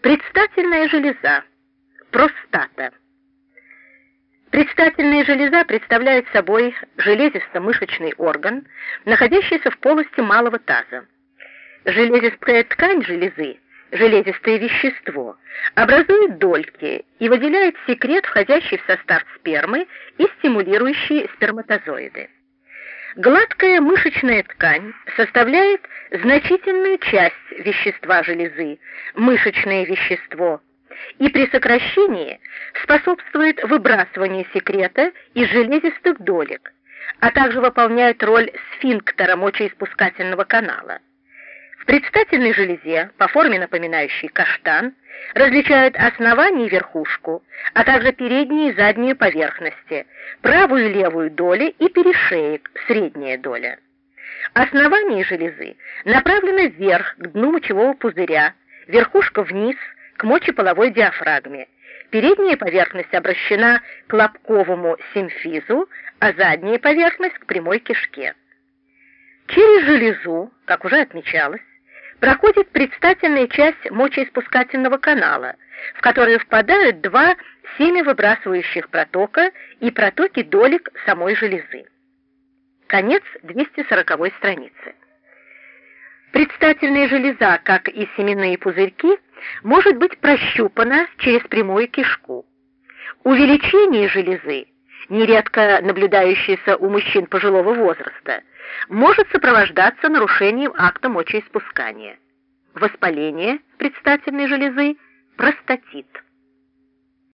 Предстательная железа. Простата. Предстательная железа представляет собой железисто-мышечный орган, находящийся в полости малого таза. Железистая ткань железы, железистое вещество, образует дольки и выделяет секрет, входящий в состав спермы и стимулирующий сперматозоиды. Гладкая мышечная ткань составляет значительную часть вещества железы, мышечное вещество, и при сокращении способствует выбрасыванию секрета из железистых долек, а также выполняет роль сфинктера мочеиспускательного канала. Предстательной железе, по форме напоминающей каштан, различают основание и верхушку, а также передние и задние поверхности, правую и левую доли и перешеек, средняя доля. Основание железы направлено вверх, к дну мочевого пузыря, верхушка вниз, к мочеполовой диафрагме. Передняя поверхность обращена к лобковому симфизу, а задняя поверхность к прямой кишке. Через железу, как уже отмечалось, проходит предстательная часть мочеиспускательного канала, в который впадают два семявыбрасывающих протока и протоки долек самой железы. Конец 240 страницы. Предстательная железа, как и семенные пузырьки, может быть прощупана через прямую кишку. Увеличение железы, нередко наблюдающееся у мужчин пожилого возраста, может сопровождаться нарушением акта мочеиспускания. Воспаление предстательной железы, простатит.